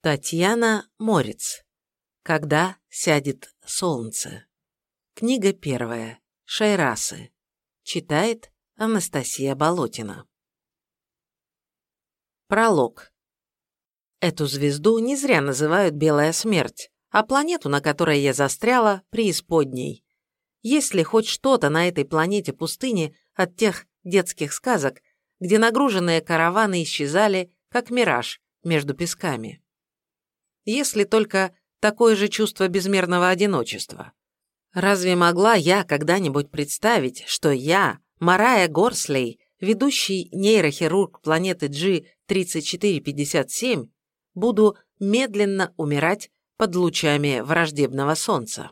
Татьяна Морец. Когда сядет солнце. Книга первая. Шайрасы. Читает Анастасия Болотина. Пролог. Эту звезду не зря называют «белая смерть», а планету, на которой я застряла, преисподней. Есть ли хоть что-то на этой планете пустыни от тех детских сказок, где нагруженные караваны исчезали, как мираж, между песками? Если только такое же чувство безмерного одиночества. Разве могла я когда-нибудь представить, что я, Марая Горслей, ведущий нейрохирург планеты G3457, буду медленно умирать под лучами враждебного солнца?